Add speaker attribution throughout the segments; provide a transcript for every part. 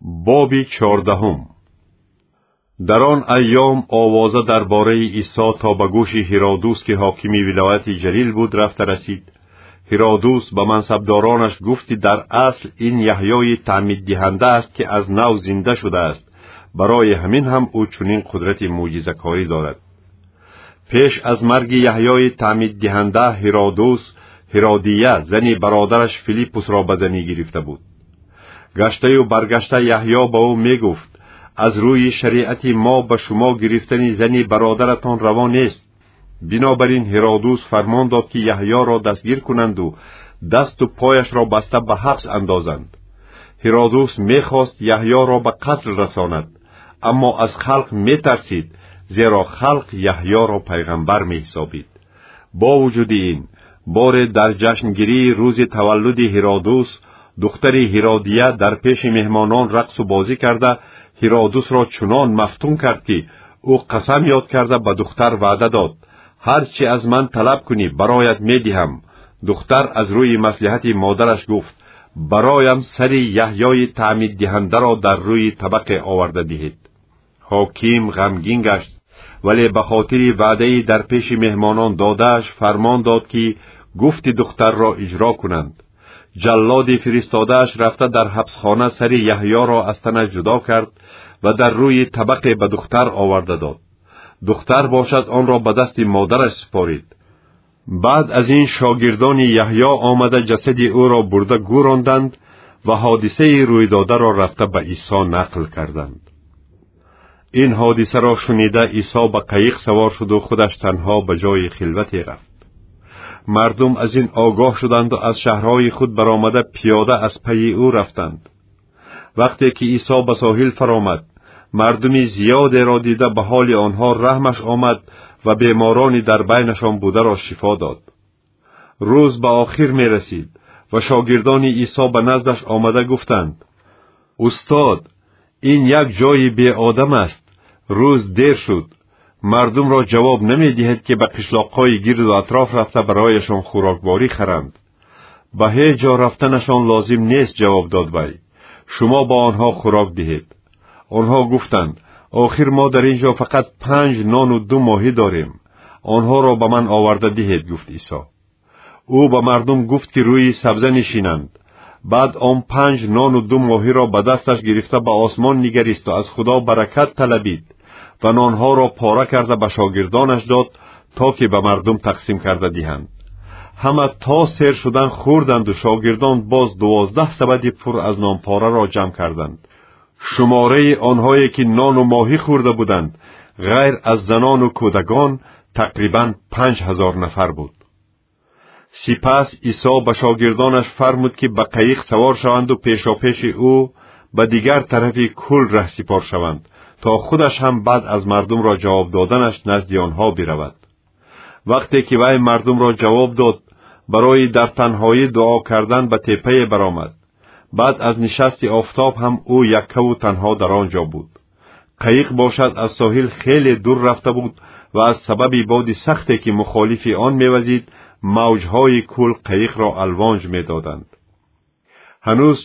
Speaker 1: боби чордаҳум. Дар он айём овоза дар бораи исо то ба гӯши ҳиродус ки ҳокими вилояти ҷалил буд рафта расид. Ҳиродус ба мансабдоронаш гуфти дар асл ин яҳьёи таъмиддиҳанда аст ки аз нав зинда шудааст. Барои ҳамин ҳам ӯ чунин қудрати мӯъҷизакорӣ дорад. Пеш аз марги яҳьёи таъмиддиҳанда ҳиродус ҳиродия зани бародараш филиппусро ба занӣ гирифта буд гаштаю баргашта яҳьё ба ӯ мегуфт аз рӯи шариати мо ба шумо гирифтани зани бародаратон раво нест. Бинобар ин ҳиродус фармон дод ки яҳьёро дастгир кунанду дасту пояшро баста ба ҳабс андозанд. Ҳиродус мехост яҳьёро ба қатл расонад аммо аз халқ метарсид зеро халқ яҳьёро пайғамбар меҳисобид бо вуҷуди ин боре дар ҷашнгирии рӯзи таваллуди ҳиродус духтари ҳиродия дар пеши меҳмонон рақсу бозӣ карда ҳиродусро чунон мафтун кард ки ӯ қасам ёд карда ба духтар ваъда дод. Ҳар чӣ аз ман талаб кунӣ бароят медиҳам духтар аз рӯи маслиҳати модараш гуфт. Бароям сари яҳьёи таъмиддиҳандаро дар рӯи табақе оварда диҳед ҳоким ғамгин гашт вале ба хотири ваъдаи дар пеши меҳмонон додааш фармон дод ки гуфти духтарро иҷро кунанд ҷаллоди фиристодааш рафта дар ҳабсхона сари яҳьёро аз танаш ҷудо кард ва дар рӯи табақе ба духтар оварда дод. Духтар бошад онро ба дасти модараш супорид баъд аз ин шогирдони яҳьё омада ҷасади ӯро бурда гӯронданд ва ҳодисаи рӯйдодаро рафта ба исо нақл карданд. Ин ҳодисаро шунида исо ба қаиқ савор шуду худаш танҳо ба ҷои хилвате рафт мардум аз ин огоҳ шуданду аз шаҳрҳои худ баромада пиёда аз пайи ӯ рафтанд. Вақте ки исо ба соҳил фаромад мардуми зиёдеро дида ба ҳоли онҳо раҳмаш омад ва беморони дар байнашон бударо шифо дод. Рӯз ба охир мерасид ва шогирдони исо ба наздаш омада гуфтанд устод ин як ҷойи беодам аст рӯз дер шуд мардумро ҷавоб намедиҳед ки ба қишлоқҳои гирду атроф рафта барояшон хӯрокворӣ харанд. Ба ҳеҷ ҷо рафтанашон лозим нест ҷавоб дод вай. Шумо ба онҳо хӯрок диҳед. Онҳо гуфтанд охир мо дар ин ҷо фақат панҷ нону ду моҳӣ дорем. Онҳоро ба ман оварда диҳед гуфт исо. Ӯ ба мардум гуфт ки рӯи сабза нишинанд. Баъд он панҷ нону ду моҳиро ба дасташ гирифта ба осмон нигаристу аз худо баракат талабид ва нонҳоро пора карда ба шогирдонаш дод то ки ба мардум тақсим карда диҳанд. Ҳама то сер шудан хӯрданду шогирдон боз дувоздаҳ сабади пур аз нонпораро ҷамъ карданд. Шумораи онҳое ки нону моҳӣ хӯрда буданд ғайр аз занону кӯдагон тақрибан панҷ ҳазор нафар буд. Сипас исо ба шогирдонаш фармуд ки ба қаиқ савор шаванду пешопеши ӯ ба дигар тарафи кӯл раҳсипор шаванд то худаш ҳам баъд аз мардумро ҷавоб доданаш назди онҳо биравад вақте ки вай мардумро ҷавоб дод барои дар танҳоӣ дуо кардан ба теппае баромад баъд аз нишасти офтоб ҳам ӯ яккаву танҳо дар он ҷо буд қаиқ бошад аз соҳил хеле дур рафта буд ва аз сабаби боди сахте ки мухолифи он мевазид мавҷҳои кӯл қаиқро алвонҷ медоданд ҳанӯз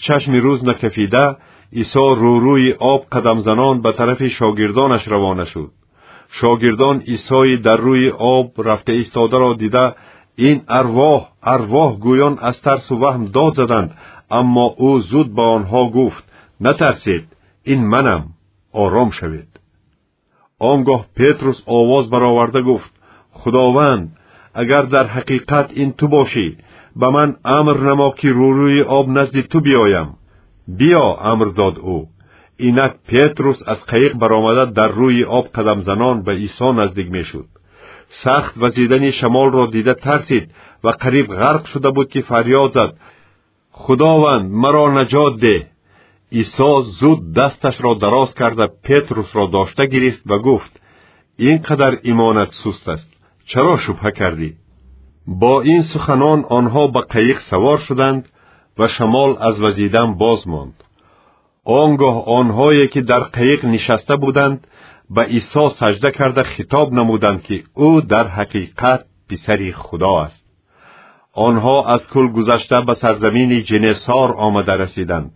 Speaker 1: чашми рӯз накафида исо рӯрӯи об қадамзанон ба тарафи шогирдонаш равона шуд. Шогирдон исои дар рӯи об рафта истодаро дида ин арвоҳ арвоҳ гӯён аз тарсу ваҳм дод заданд аммо ӯ зуд ба онҳо гуфт. Натарсед ин манам ором шавед он гоҳ петрус овоз бароварда гуфт худованд агар дар ҳақиқат ин ту бошӣ ба ман амр намо ки рӯрӯи об назди ту биёям биё амр дод ӯ инак петрус аз қаиқ баромада дар рӯи об қадамзанон ба исо наздик мешуд. Сахт вазидани шамолро дида тарсид ва қариб ғарқ шуда буд ки фарёд зад. Худованд маро наҷот деҳ исо зуд дасташро дароз карда петрусро дошта гирифт ва гуфт ин қадар имонат суст аст. Чаро шубҳа кардӣ? Бо ин суханон онҳо ба қаиқ савор шуданд ва шамол аз вазидан боз монд. Он гоҳ онҳое ки дар қаиқ нишаста буданд ба исо саҷда карда хитоб намуданд ки ӯ дар ҳақиқат писари худо аст. Онҳо аз кӯл гузашта ба сарзамини ҷенесор омада расиданд.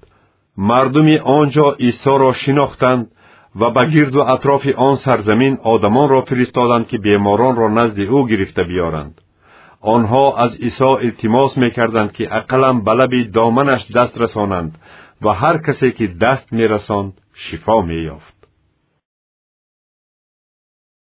Speaker 1: Мардуми он ҷо исоро шинохтанд ва ба гирду атрофи он сарзамин одамонро фиристоданд ки беморонро назди ӯ гирифта биёранд онҳо аз исо илтимос мекарданд ки ақаллан ба лаби доманаш даст расонанд ва ҳар касе ки даст мерасонд шифо меёфт